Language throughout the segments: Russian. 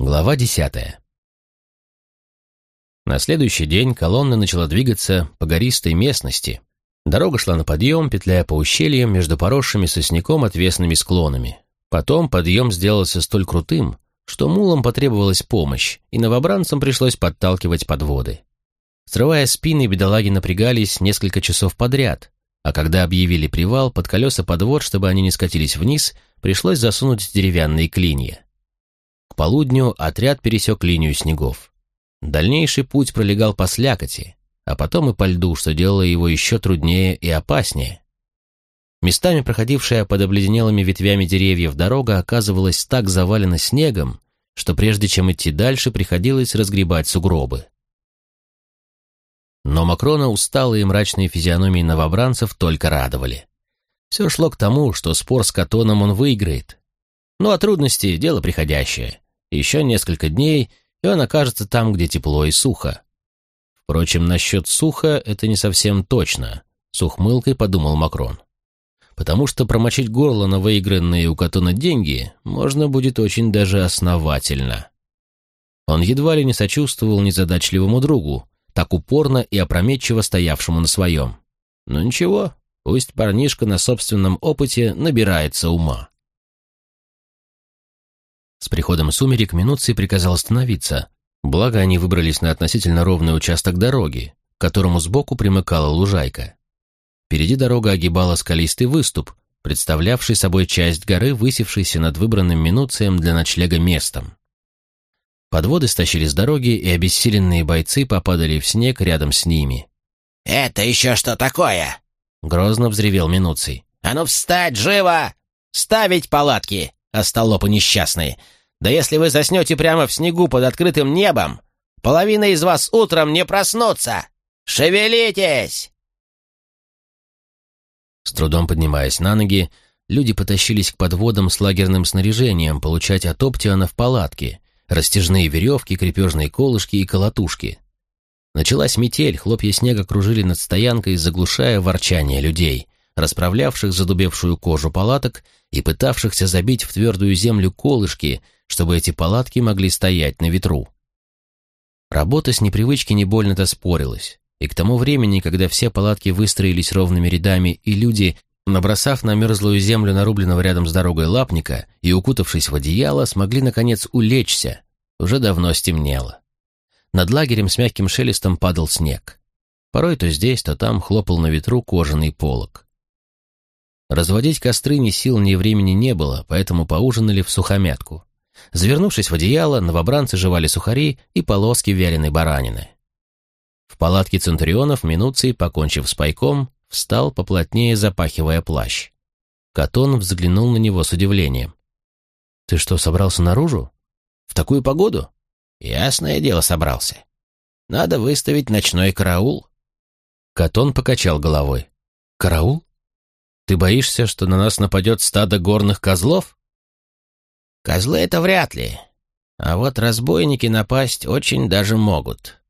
Глава десятая. На следующий день колонна начала двигаться по гористой местности. Дорога шла на подъем, петляя по ущельям между поросшими сосняком отвесными склонами. Потом подъем сделался столь крутым, что мулам потребовалась помощь, и новобранцам пришлось подталкивать подводы. Срывая спины, бедолаги напрягались несколько часов подряд, а когда объявили привал, под колеса подвод, чтобы они не скатились вниз, пришлось засунуть деревянные клинья. К полудню отряд пересек линию снегов. Дальнейший путь пролегал по слякоти, а потом и по льду, что делало его еще труднее и опаснее. Местами проходившая под обледенелыми ветвями деревьев дорога оказывалась так завалена снегом, что прежде чем идти дальше, приходилось разгребать сугробы. Но Макрона усталые и мрачные физиономии новобранцев только радовали. Все шло к тому, что спор с Катоном он выиграет, ну а трудности — дело приходящее. Еще несколько дней, и он окажется там, где тепло и сухо. Впрочем, насчет сухо это не совсем точно, с ухмылкой подумал Макрон. Потому что промочить горло на выигранные у Катона деньги можно будет очень даже основательно. Он едва ли не сочувствовал незадачливому другу, так упорно и опрометчиво стоявшему на своем. Но ничего, пусть парнишка на собственном опыте набирается ума. С приходом сумерек Минуций приказал остановиться, благо они выбрались на относительно ровный участок дороги, к которому сбоку примыкала лужайка. Впереди дорога огибала скалистый выступ, представлявший собой часть горы, высевшейся над выбранным Минуцием для ночлега местом. Подводы стащили с дороги, и обессиленные бойцы попадали в снег рядом с ними. «Это еще что такое?» — грозно взревел Минуций. «А ну встать, живо! Ставить палатки! Остолопы несчастные. Да если вы заснете прямо в снегу под открытым небом, половина из вас утром не проснутся! Шевелитесь!» С трудом поднимаясь на ноги, люди потащились к подводам с лагерным снаряжением получать от Оптиана палатки, растяжные веревки, крепежные колышки и колотушки. Началась метель, хлопья снега кружили над стоянкой, заглушая ворчание людей расправлявших задубевшую кожу палаток и пытавшихся забить в твердую землю колышки, чтобы эти палатки могли стоять на ветру. Работа с непривычки не больно-то спорилась, и к тому времени, когда все палатки выстроились ровными рядами, и люди, набросав на мерзлую землю нарубленного рядом с дорогой лапника и укутавшись в одеяло, смогли, наконец, улечься, уже давно стемнело. Над лагерем с мягким шелестом падал снег. Порой то здесь, то там хлопал на ветру кожаный полог. Разводить костры ни сил, ни времени не было, поэтому поужинали в сухомятку. Завернувшись в одеяло, новобранцы жевали сухари и полоски вяленой баранины. В палатке Центурионов Минуций, покончив с пайком, встал поплотнее, запахивая плащ. Катон взглянул на него с удивлением. «Ты что, собрался наружу? В такую погоду?» «Ясное дело, собрался. Надо выставить ночной караул». Катон покачал головой. «Караул? Ты боишься, что на нас нападет стадо горных козлов? Козлы — это вряд ли. А вот разбойники напасть очень даже могут.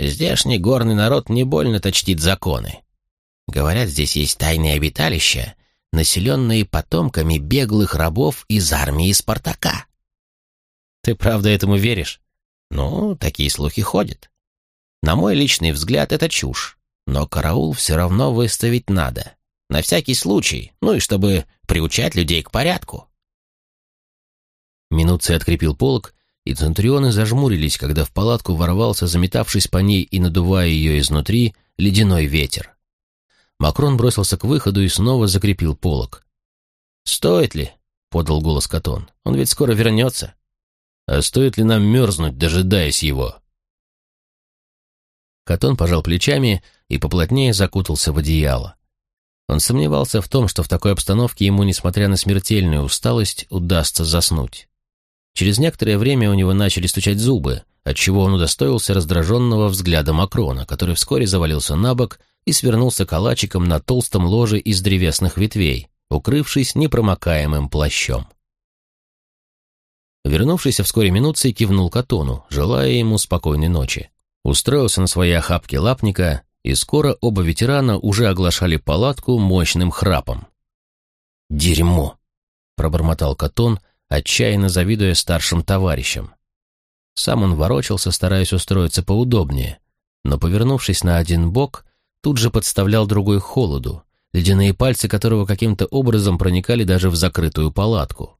Здешний горный народ не больно-то чтит законы. Говорят, здесь есть тайные обиталища, населенные потомками беглых рабов из армии Спартака. Ты правда этому веришь? Ну, такие слухи ходят. На мой личный взгляд, это чушь, но караул все равно выставить надо. На всякий случай, ну и чтобы приучать людей к порядку. Минутцы открепил полог, и центрионы зажмурились, когда в палатку ворвался, заметавшись по ней и надувая ее изнутри, ледяной ветер. Макрон бросился к выходу и снова закрепил полог. «Стоит ли?» — подал голос Катон. «Он ведь скоро вернется». «А стоит ли нам мерзнуть, дожидаясь его?» Катон пожал плечами и поплотнее закутался в одеяло. Он сомневался в том, что в такой обстановке ему, несмотря на смертельную усталость, удастся заснуть. Через некоторое время у него начали стучать зубы, отчего он удостоился раздраженного взгляда Макрона, который вскоре завалился на бок и свернулся калачиком на толстом ложе из древесных ветвей, укрывшись непромокаемым плащом. Вернувшийся вскоре минутцей кивнул Катону, желая ему спокойной ночи. Устроился на своей охапке лапника и скоро оба ветерана уже оглашали палатку мощным храпом. «Дерьмо!» — пробормотал Катон, отчаянно завидуя старшим товарищам. Сам он ворочался, стараясь устроиться поудобнее, но, повернувшись на один бок, тут же подставлял другой холоду, ледяные пальцы которого каким-то образом проникали даже в закрытую палатку.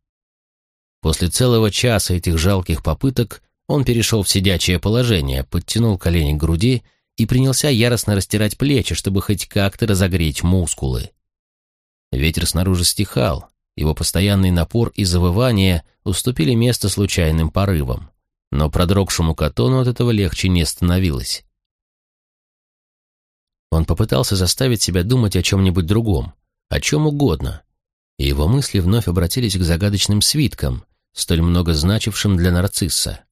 После целого часа этих жалких попыток он перешел в сидячее положение, подтянул колени к груди и принялся яростно растирать плечи, чтобы хоть как-то разогреть мускулы. Ветер снаружи стихал, его постоянный напор и завывание уступили место случайным порывам, но продрогшему катону от этого легче не становилось. Он попытался заставить себя думать о чем-нибудь другом, о чем угодно, и его мысли вновь обратились к загадочным свиткам, столь много значившим для нарцисса.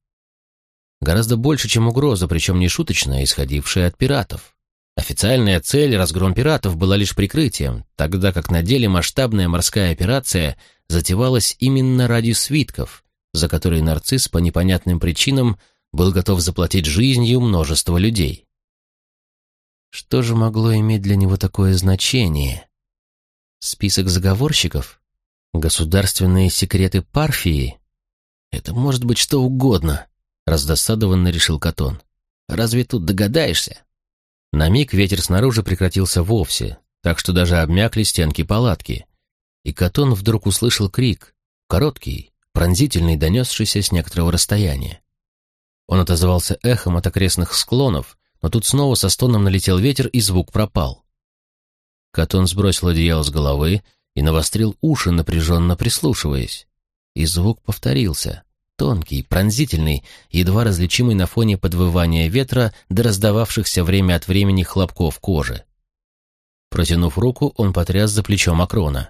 Гораздо больше, чем угроза, причем не шуточная, исходившая от пиратов. Официальная цель, разгром пиратов, была лишь прикрытием, тогда как на деле масштабная морская операция затевалась именно ради свитков, за которые нарцисс по непонятным причинам был готов заплатить жизнью множество людей. Что же могло иметь для него такое значение? Список заговорщиков? Государственные секреты Парфии? Это может быть что угодно, раздосадованно решил Катон. Разве тут догадаешься? На миг ветер снаружи прекратился вовсе, так что даже обмякли стенки палатки. И Катон вдруг услышал крик, короткий, пронзительный, донесшийся с некоторого расстояния. Он отозвался эхом от окрестных склонов, но тут снова со стоном налетел ветер, и звук пропал. Катон сбросил одеяло с головы и навострил уши, напряженно прислушиваясь. И звук повторился, тонкий, пронзительный, едва различимый на фоне подвывания ветра до раздававшихся время от времени хлопков кожи. Протянув руку, он потряс за плечо Макрона.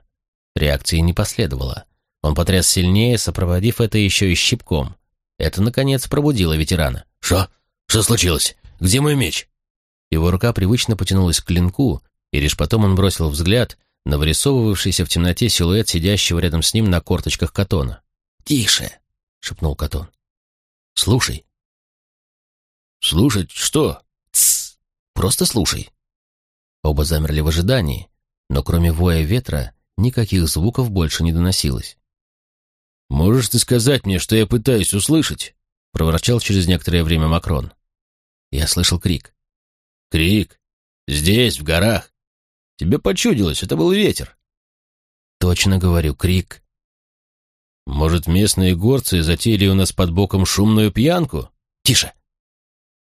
Реакции не последовало. Он потряс сильнее, сопроводив это еще и щипком. Это, наконец, пробудило ветерана. «Что? Что случилось? Где мой меч?» Его рука привычно потянулась к клинку, и лишь потом он бросил взгляд на вырисовывавшийся в темноте силуэт сидящего рядом с ним на корточках Катона. «Тише!» — шепнул Катон. «Слушай». «Слушать что?» «Тссс! Просто слушай». Оба замерли в ожидании, но кроме воя ветра никаких звуков больше не доносилось. «Можешь ты сказать мне, что я пытаюсь услышать?» — проворчал через некоторое время Макрон. Я слышал крик. «Крик? Здесь, в горах? Тебе почудилось, это был ветер». «Точно говорю, крик». «Может, местные горцы затеяли у нас под боком шумную пьянку?» «Тише!»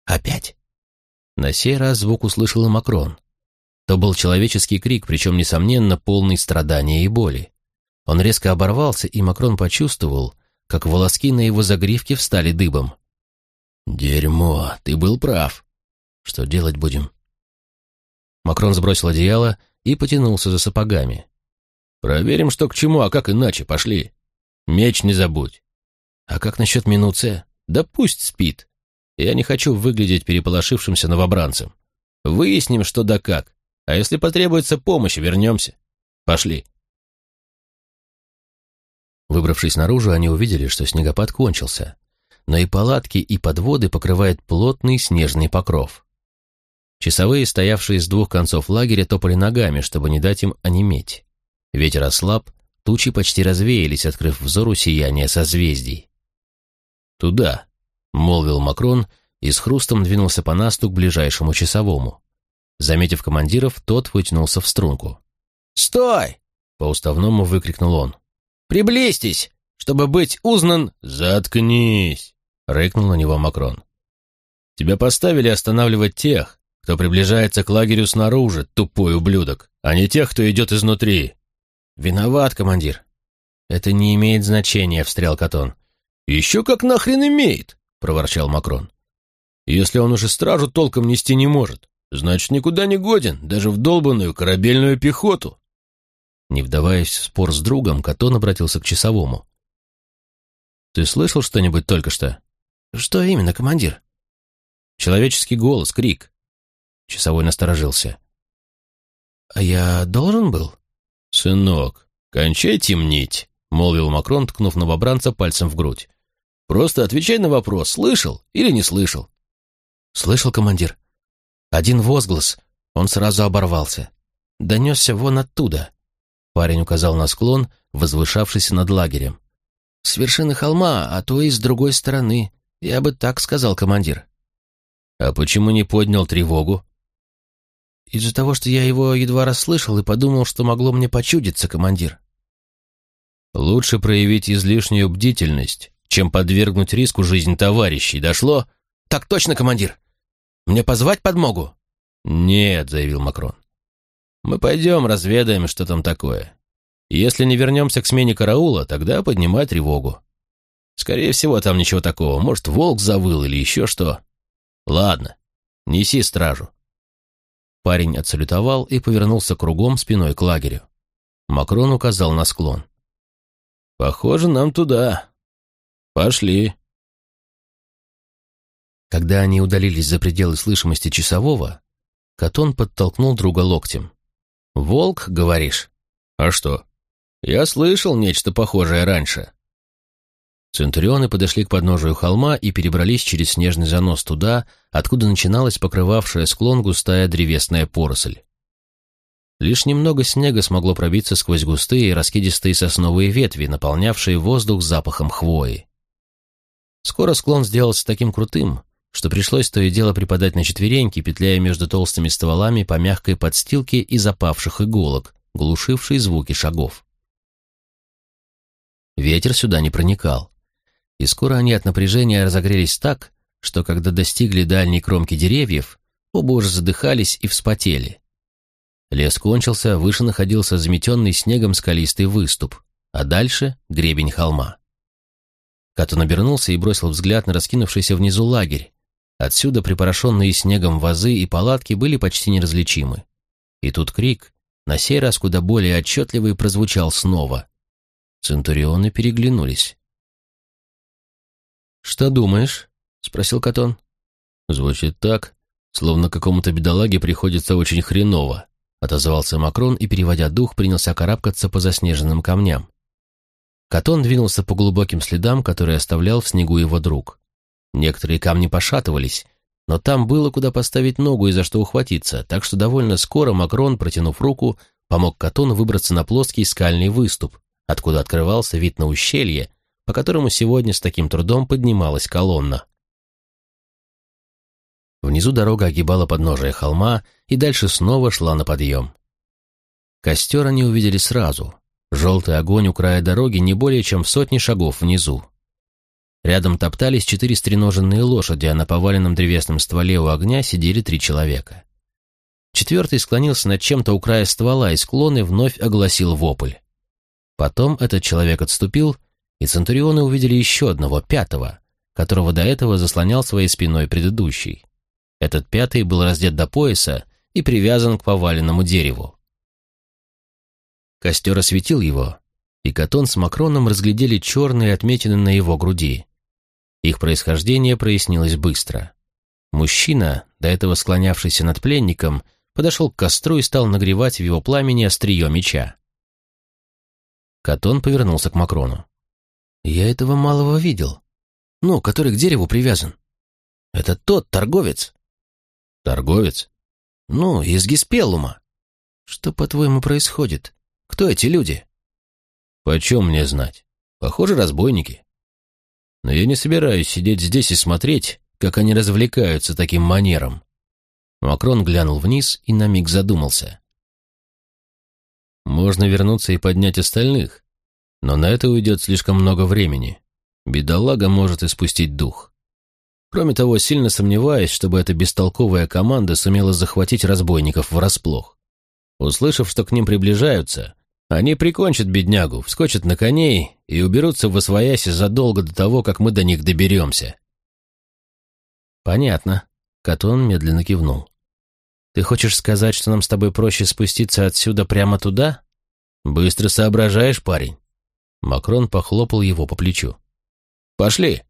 «Опять!» На сей раз звук услышал Макрон. То был человеческий крик, причем, несомненно, полный страдания и боли. Он резко оборвался, и Макрон почувствовал, как волоски на его загривке встали дыбом. «Дерьмо, ты был прав. Что делать будем?» Макрон сбросил одеяло и потянулся за сапогами. «Проверим, что к чему, а как иначе, пошли. Меч не забудь». «А как насчет Минуция?» «Да пусть спит. Я не хочу выглядеть переполошившимся новобранцем. Выясним, что да как. А если потребуется помощь, вернемся. Пошли». Выбравшись наружу, они увидели, что снегопад кончился но и палатки, и подводы покрывает плотный снежный покров. Часовые, стоявшие с двух концов лагеря, топали ногами, чтобы не дать им онеметь. Ветер ослаб, тучи почти развеялись, открыв взору сияние созвездий. «Туда», — молвил Макрон и с хрустом двинулся по насту к ближайшему часовому. Заметив командиров, тот вытянулся в струнку. «Стой!» — по-уставному выкрикнул он. «Приблизьтесь, чтобы быть узнан...» «Заткнись!» — рыкнул на него Макрон. «Тебя поставили останавливать тех, кто приближается к лагерю снаружи, тупой ублюдок, а не тех, кто идет изнутри». «Виноват, командир». «Это не имеет значения», — встрял Катон. «Еще как нахрен имеет!» — проворчал Макрон. «Если он уже стражу толком нести не может, значит, никуда не годен, даже в долбанную корабельную пехоту». Не вдаваясь в спор с другом, Катон обратился к часовому. «Ты слышал что-нибудь только что?» «Что именно, командир?» «Человеческий голос, крик». Часовой насторожился. «А я должен был?» «Сынок, кончай темнить», — молвил Макрон, ткнув новобранца пальцем в грудь. «Просто отвечай на вопрос, слышал или не слышал?» «Слышал, командир. Один возглас, он сразу оборвался. Донесся вон оттуда». Парень указал на склон, возвышавшийся над лагерем. «С вершины холма, а то и с другой стороны. Я бы так сказал, командир. А почему не поднял тревогу? Из-за того, что я его едва расслышал и подумал, что могло мне почудиться, командир. Лучше проявить излишнюю бдительность, чем подвергнуть риску жизнь товарищей. Дошло? Так точно, командир. Мне позвать подмогу? Нет, заявил Макрон. Мы пойдем разведаем, что там такое. Если не вернемся к смене караула, тогда поднимай тревогу. Скорее всего, там ничего такого. Может, волк завыл или еще что. Ладно, неси стражу. Парень отсалютовал и повернулся кругом спиной к лагерю. Макрон указал на склон. «Похоже, нам туда. Пошли». Когда они удалились за пределы слышимости часового, Катон подтолкнул друга локтем. «Волк, говоришь?» «А что? Я слышал нечто похожее раньше». Центурионы подошли к подножию холма и перебрались через снежный занос туда, откуда начиналась покрывавшая склон густая древесная поросль. Лишь немного снега смогло пробиться сквозь густые раскидистые сосновые ветви, наполнявшие воздух запахом хвои. Скоро склон сделался таким крутым, что пришлось то и дело припадать на четвереньки, петляя между толстыми стволами по мягкой подстилке из запавших иголок, глушившей звуки шагов. Ветер сюда не проникал, и скоро они от напряжения разогрелись так, что когда достигли дальней кромки деревьев, оба уже задыхались и вспотели. Лес кончился, выше находился заметенный снегом скалистый выступ, а дальше — гребень холма. Катон обернулся и бросил взгляд на раскинувшийся внизу лагерь. Отсюда припорошенные снегом вазы и палатки были почти неразличимы. И тут крик, на сей раз куда более отчетливый, прозвучал снова. Центурионы переглянулись. «Что думаешь?» — спросил Катон. «Звучит так, словно какому-то бедолаге приходится очень хреново», — отозвался Макрон и, переводя дух, принялся карабкаться по заснеженным камням. Катон двинулся по глубоким следам, которые оставлял в снегу его друг. Некоторые камни пошатывались, но там было куда поставить ногу и за что ухватиться, так что довольно скоро Макрон, протянув руку, помог Катону выбраться на плоский скальный выступ, откуда открывался вид на ущелье, по которому сегодня с таким трудом поднималась колонна. Внизу дорога огибала подножие холма и дальше снова шла на подъем. Костер они увидели сразу. Желтый огонь у края дороги не более чем в сотни шагов внизу. Рядом топтались четыре стреноженные лошади, а на поваленном древесном стволе у огня сидели три человека. Четвертый склонился над чем-то у края ствола и склоны вновь огласил вопль. Потом этот человек отступил и Центурионы увидели еще одного, пятого, которого до этого заслонял своей спиной предыдущий. Этот пятый был раздет до пояса и привязан к поваленному дереву. Костер осветил его, и Катон с Макроном разглядели черные отметины на его груди. Их происхождение прояснилось быстро. Мужчина, до этого склонявшийся над пленником, подошел к костру и стал нагревать в его пламени острие меча. Катон повернулся к Макрону. Я этого малого видел. Ну, который к дереву привязан. Это тот торговец. Торговец? Ну, из Гиспелума. Что, по-твоему, происходит? Кто эти люди? Почем мне знать? Похоже, разбойники. Но я не собираюсь сидеть здесь и смотреть, как они развлекаются таким манером. Макрон глянул вниз и на миг задумался. Можно вернуться и поднять остальных, но на это уйдет слишком много времени. Бедолага может испустить дух. Кроме того, сильно сомневаюсь, чтобы эта бестолковая команда сумела захватить разбойников врасплох. Услышав, что к ним приближаются, они прикончат беднягу, вскочат на коней и уберутся в освояси задолго до того, как мы до них доберемся. Понятно. Катон медленно кивнул. Ты хочешь сказать, что нам с тобой проще спуститься отсюда прямо туда? Быстро соображаешь, парень. Макрон похлопал его по плечу. «Пошли!»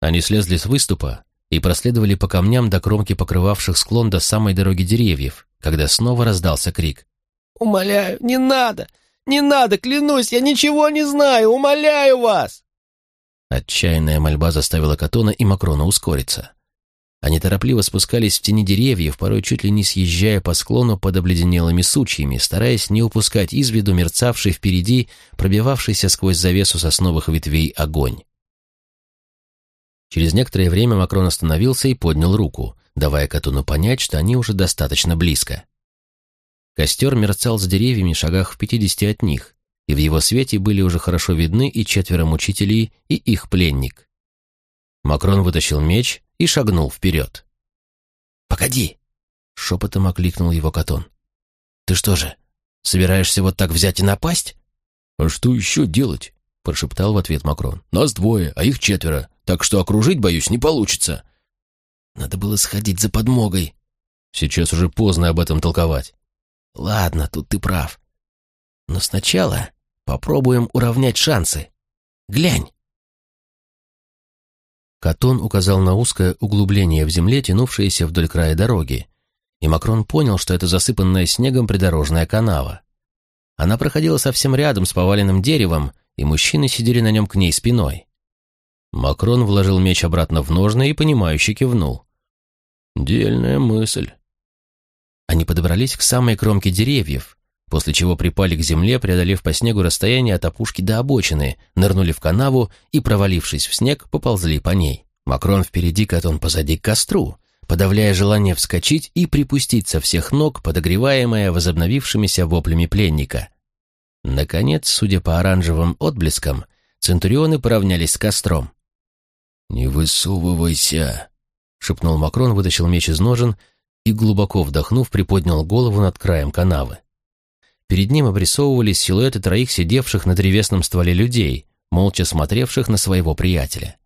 Они слезли с выступа и проследовали по камням до кромки покрывавших склон до самой дороги деревьев, когда снова раздался крик. «Умоляю, не надо! Не надо, клянусь, я ничего не знаю! Умоляю вас!» Отчаянная мольба заставила Катона и Макрона ускориться. Они торопливо спускались в тени деревьев, порой чуть ли не съезжая по склону под обледенелыми сучьями, стараясь не упускать из виду мерцавший впереди, пробивавшийся сквозь завесу сосновых ветвей огонь. Через некоторое время Макрон остановился и поднял руку, давая Катуну понять, что они уже достаточно близко. Костер мерцал за деревьями шагах в пятидесяти от них, и в его свете были уже хорошо видны и четверо мучителей, и их пленник. Макрон вытащил меч и шагнул вперед. «Погоди!» — шепотом окликнул его Катон. «Ты что же, собираешься вот так взять и напасть?» «А что еще делать?» — прошептал в ответ Макрон. «Нас двое, а их четверо, так что окружить, боюсь, не получится». «Надо было сходить за подмогой». «Сейчас уже поздно об этом толковать». «Ладно, тут ты прав. Но сначала попробуем уравнять шансы. Глянь!» Катон указал на узкое углубление в земле, тянувшееся вдоль края дороги, и Макрон понял, что это засыпанная снегом придорожная канава. Она проходила совсем рядом с поваленным деревом, и мужчины сидели на нем к ней спиной. Макрон вложил меч обратно в ножны и, понимающе кивнул. «Дельная мысль». Они подобрались к самой кромке деревьев, после чего припали к земле, преодолев по снегу расстояние от опушки до обочины, нырнули в канаву и, провалившись в снег, поползли по ней. Макрон впереди, Катон позади к костру, подавляя желание вскочить и припустить со всех ног, подогреваемое возобновившимися воплями пленника. Наконец, судя по оранжевым отблескам, центурионы поравнялись с костром. «Не высовывайся», — шепнул Макрон, вытащил меч из ножен и, глубоко вдохнув, приподнял голову над краем канавы. Перед ним обрисовывались силуэты троих сидевших на древесном стволе людей, молча смотревших на своего приятеля.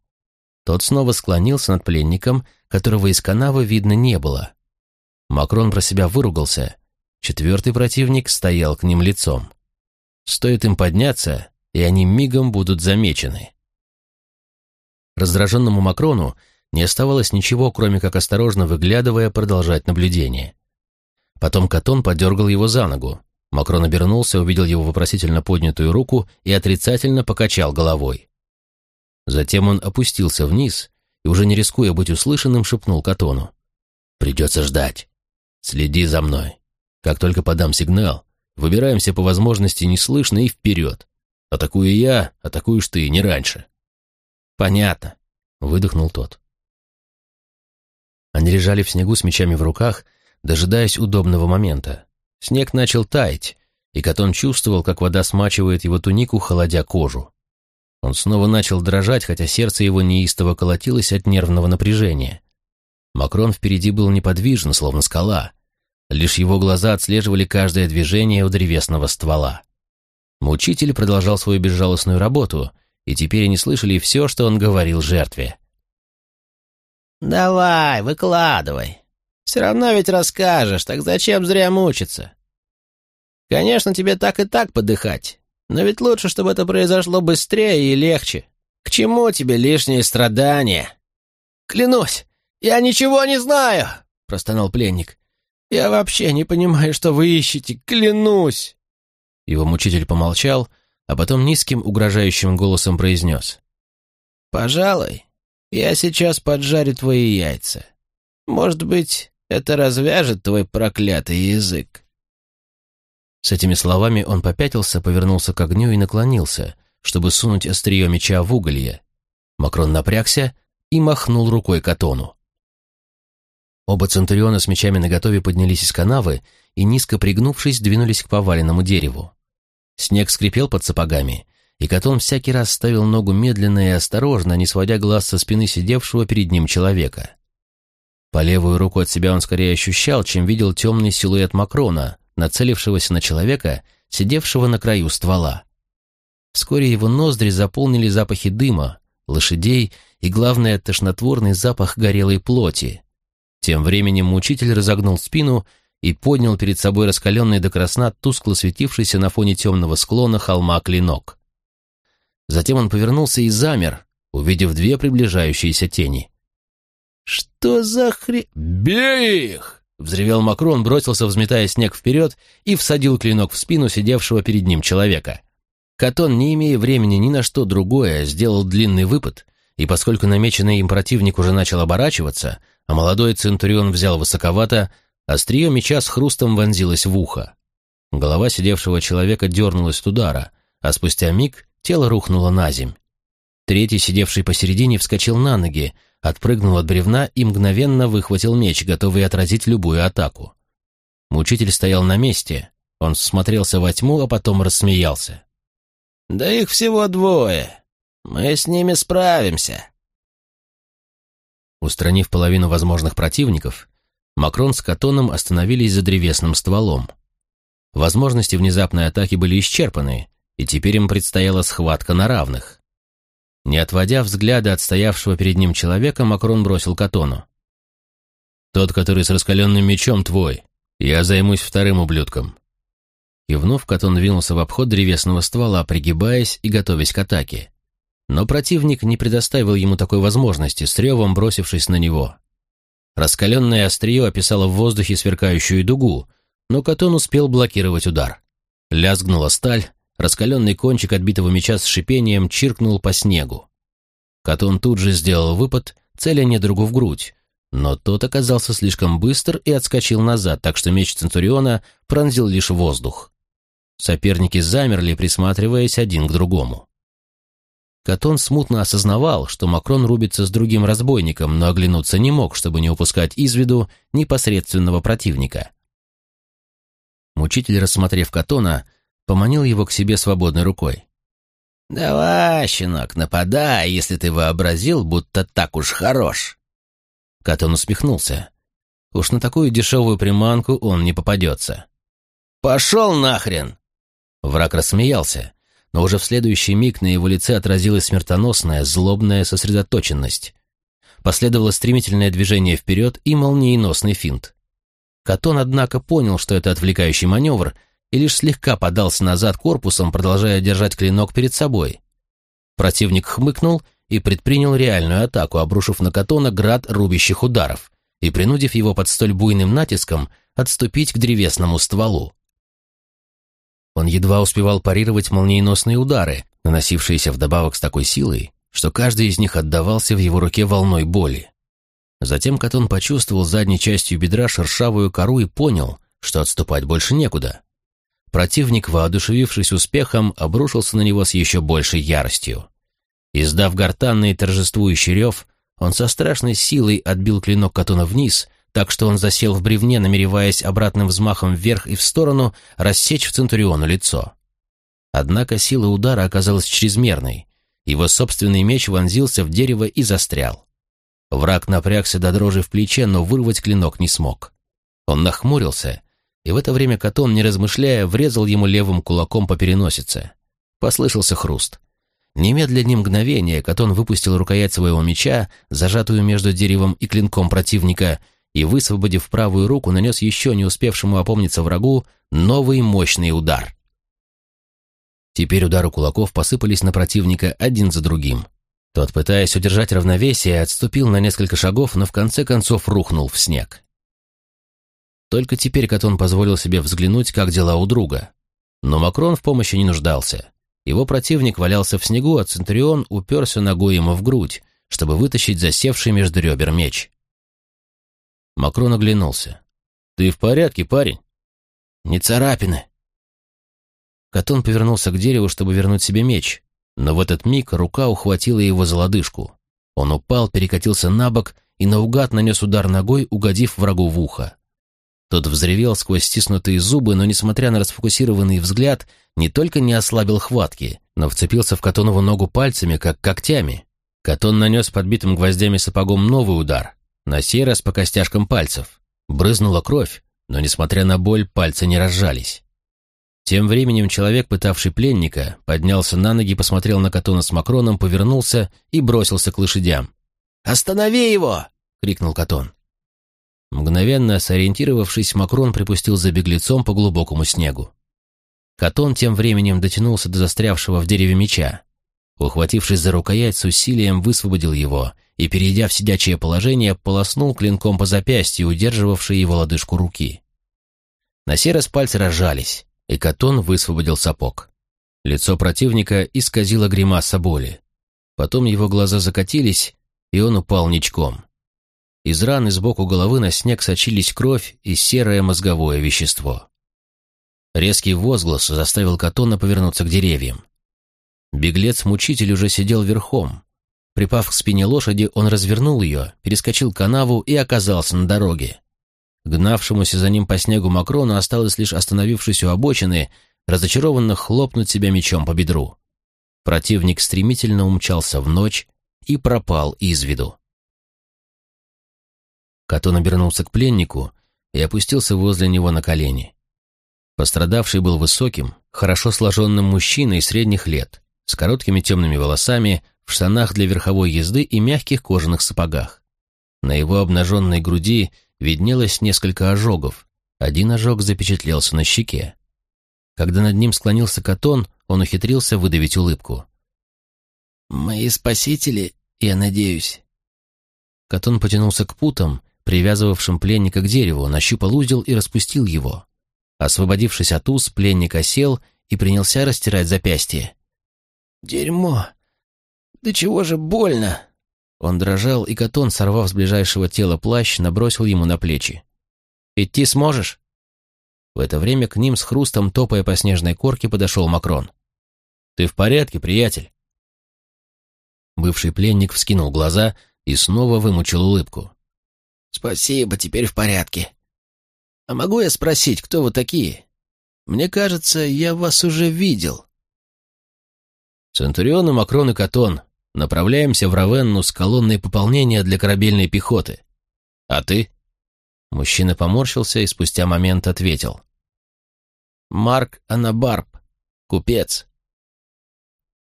Тот снова склонился над пленником, которого из канавы видно не было. Макрон про себя выругался. Четвертый противник стоял к ним лицом. Стоит им подняться, и они мигом будут замечены. Раздраженному Макрону не оставалось ничего, кроме как осторожно выглядывая продолжать наблюдение. Потом Катон подергал его за ногу. Макрон обернулся, увидел его вопросительно поднятую руку и отрицательно покачал головой. Затем он опустился вниз и, уже не рискуя быть услышанным, шепнул Катону. «Придется ждать. Следи за мной. Как только подам сигнал, выбираемся по возможности неслышно и вперед. Атакую я, атакуешь ты, не раньше». «Понятно», — выдохнул тот. Они лежали в снегу с мечами в руках, дожидаясь удобного момента. Снег начал таять, и Катон чувствовал, как вода смачивает его тунику, холодя кожу. Он снова начал дрожать, хотя сердце его неистово колотилось от нервного напряжения. Макрон впереди был неподвижен, словно скала. Лишь его глаза отслеживали каждое движение у древесного ствола. Мучитель продолжал свою безжалостную работу, и теперь они слышали все, что он говорил жертве. «Давай, выкладывай. Все равно ведь расскажешь, так зачем зря мучиться? Конечно, тебе так и так подыхать, но ведь лучше, чтобы это произошло быстрее и легче. К чему тебе лишние страдания?» «Клянусь, я ничего не знаю!» — простонал пленник. «Я вообще не понимаю, что вы ищете, клянусь!» Его мучитель помолчал, а потом низким угрожающим голосом произнес. «Пожалуй, я сейчас поджарю твои яйца. Может быть, это развяжет твой проклятый язык». С этими словами он попятился, повернулся к огню и наклонился, чтобы сунуть острие меча в уголье. Макрон напрягся и махнул рукой к Атону. Оба центуриона с мечами наготове поднялись из канавы и, низко пригнувшись, двинулись к поваленному дереву. Снег скрипел под сапогами, и Катон всякий раз ставил ногу медленно и осторожно, не сводя глаз со спины сидевшего перед ним человека. По левую руку от себя он скорее ощущал, чем видел темный силуэт Макрона, нацелившегося на человека, сидевшего на краю ствола. Вскоре его ноздри заполнили запахи дыма, лошадей и, главное, тошнотворный запах горелой плоти. Тем временем мучитель разогнул спину и поднял перед собой раскаленный до красна тускло светившийся на фоне темного склона холма клинок. Затем он повернулся и замер, увидев две приближающиеся тени. «Что за хре...» «Бей их!» — взревел Макрон, бросился, взметая снег вперед, и всадил клинок в спину сидевшего перед ним человека. Катон, не имея времени ни на что другое, сделал длинный выпад, и поскольку намеченный им противник уже начал оборачиваться, а молодой Центурион взял высоковато, острие меча с хрустом вонзилось в ухо. Голова сидевшего человека дернулась от удара, а спустя миг тело рухнуло на земь. Третий, сидевший посередине, вскочил на ноги, отпрыгнул от бревна и мгновенно выхватил меч, готовый отразить любую атаку. Мучитель стоял на месте, он смотрелся во тьму, а потом рассмеялся. «Да их всего двое. Мы с ними справимся». Устранив половину возможных противников, Макрон с Катоном остановились за древесным стволом. Возможности внезапной атаки были исчерпаны, и теперь им предстояла схватка на равных. Не отводя взгляда от стоявшего перед ним человека, Макрон бросил Катону. «Тот, который с раскаленным мечом, твой. Я займусь вторым ублюдком». Кивнув, Катон двинулся в обход древесного ствола, пригибаясь и готовясь к атаке. Но противник не предоставил ему такой возможности, с ревом бросившись на него. Раскаленное острие описало в воздухе сверкающую дугу, но Катон успел блокировать удар. Лязгнула сталь, раскаленный кончик отбитого меча с шипением чиркнул по снегу. Катон тут же сделал выпад, целя недругу в грудь, но тот оказался слишком быстр и отскочил назад, так что меч Центуриона пронзил лишь воздух. Соперники замерли, присматриваясь один к другому. Катон смутно осознавал, что Макрон рубится с другим разбойником, но оглянуться не мог, чтобы не упускать из виду непосредственного противника. Мучитель, рассмотрев Катона, поманил его к себе свободной рукой. «Давай, щенок, нападай, если ты вообразил, будто так уж хорош!» Катон усмехнулся. Уж на такую дешевую приманку он не попадется. «Пошел нахрен!» Враг рассмеялся но уже в следующий миг на его лице отразилась смертоносная, злобная сосредоточенность. Последовало стремительное движение вперед и молниеносный финт. Катон, однако, понял, что это отвлекающий маневр, и лишь слегка подался назад корпусом, продолжая держать клинок перед собой. Противник хмыкнул и предпринял реальную атаку, обрушив на Катона град рубящих ударов и принудив его под столь буйным натиском отступить к древесному стволу. Он едва успевал парировать молниеносные удары, наносившиеся вдобавок с такой силой, что каждый из них отдавался в его руке волной боли. Затем Катон почувствовал задней частью бедра шершавую кору и понял, что отступать больше некуда. Противник, воодушевившись успехом, обрушился на него с еще большей яростью. Издав гортанный торжествующий рев, он со страшной силой отбил клинок Катона вниз так что он засел в бревне, намереваясь обратным взмахом вверх и в сторону рассечь в Центуриону лицо. Однако сила удара оказалась чрезмерной. Его собственный меч вонзился в дерево и застрял. Враг напрягся до дрожи в плече, но вырвать клинок не смог. Он нахмурился, и в это время Катон, не размышляя, врезал ему левым кулаком по переносице. Послышался хруст. Немедля ни мгновения Катон выпустил рукоять своего меча, зажатую между деревом и клинком противника, и, высвободив правую руку, нанес еще не успевшему опомниться врагу новый мощный удар. Теперь удары кулаков посыпались на противника один за другим. Тот, пытаясь удержать равновесие, отступил на несколько шагов, но в конце концов рухнул в снег. Только теперь Катон позволил себе взглянуть, как дела у друга. Но Макрон в помощи не нуждался. Его противник валялся в снегу, а Центурион уперся ногой ему в грудь, чтобы вытащить засевший между ребер меч. Макрон оглянулся. «Ты в порядке, парень?» «Не царапины». Катон повернулся к дереву, чтобы вернуть себе меч, но в этот миг рука ухватила его за лодыжку. Он упал, перекатился на бок и наугад нанес удар ногой, угодив врагу в ухо. Тот взревел сквозь стиснутые зубы, но, несмотря на расфокусированный взгляд, не только не ослабил хватки, но вцепился в Катонову ногу пальцами, как когтями. Катон нанес подбитым гвоздями сапогом новый удар на сей раз по костяшкам пальцев. Брызнула кровь, но, несмотря на боль, пальцы не разжались. Тем временем человек, пытавший пленника, поднялся на ноги, посмотрел на Катона с Макроном, повернулся и бросился к лошадям. «Останови его!» — крикнул Катон. Мгновенно сориентировавшись, Макрон припустил за беглецом по глубокому снегу. Катон тем временем дотянулся до застрявшего в дереве меча. Ухватившись за рукоять, с усилием высвободил его и, перейдя в сидячее положение, полоснул клинком по запястью, удерживавшей его лодыжку руки. На сей раз пальцы разжались, и Катон высвободил сапог. Лицо противника исказило гримаса боли. Потом его глаза закатились, и он упал ничком. Из раны сбоку головы на снег сочились кровь и серое мозговое вещество. Резкий возглас заставил Катона повернуться к деревьям. Беглец-мучитель уже сидел верхом. Припав к спине лошади, он развернул ее, перескочил канаву и оказался на дороге. Гнавшемуся за ним по снегу Макрону осталось лишь остановившись у обочины, разочарованно хлопнуть себя мечом по бедру. Противник стремительно умчался в ночь и пропал из виду. Катон обернулся к пленнику и опустился возле него на колени. Пострадавший был высоким, хорошо сложенным мужчиной средних лет, с короткими темными волосами, в штанах для верховой езды и мягких кожаных сапогах. На его обнаженной груди виднелось несколько ожогов, один ожог запечатлелся на щеке. Когда над ним склонился Катон, он ухитрился выдавить улыбку. «Мои спасители, я надеюсь». Катон потянулся к путам, привязывавшим пленника к дереву, нащупал узел и распустил его. Освободившись от уз, пленник осел и принялся растирать запястье. «Дерьмо! Да чего же больно!» Он дрожал, и Катон, сорвав с ближайшего тела плащ, набросил ему на плечи. «Идти сможешь?» В это время к ним с хрустом, топая по снежной корке, подошел Макрон. «Ты в порядке, приятель?» Бывший пленник вскинул глаза и снова вымучил улыбку. «Спасибо, теперь в порядке. А могу я спросить, кто вы такие? Мне кажется, я вас уже видел». «Центурион и Макрон и Катон. Направляемся в Равенну с колонной пополнения для корабельной пехоты. А ты?» Мужчина поморщился и спустя момент ответил. «Марк Анабарб, купец».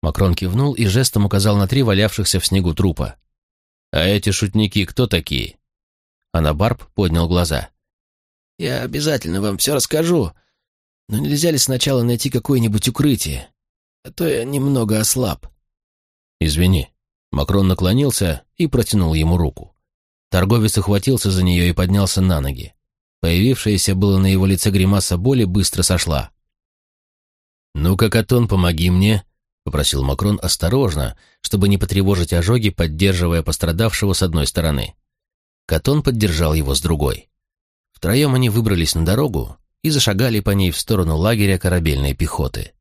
Макрон кивнул и жестом указал на три валявшихся в снегу трупа. «А эти шутники кто такие?» Анабарб поднял глаза. «Я обязательно вам все расскажу, но нельзя ли сначала найти какое-нибудь укрытие? А то я немного ослаб». «Извини». Макрон наклонился и протянул ему руку. Торговец ухватился за нее и поднялся на ноги. Появившаяся было на его лице гримаса боли быстро сошла. «Ну-ка, Катон, помоги мне», — попросил Макрон осторожно, чтобы не потревожить ожоги, поддерживая пострадавшего с одной стороны. Катон поддержал его с другой. Втроем они выбрались на дорогу и зашагали по ней в сторону лагеря корабельной пехоты.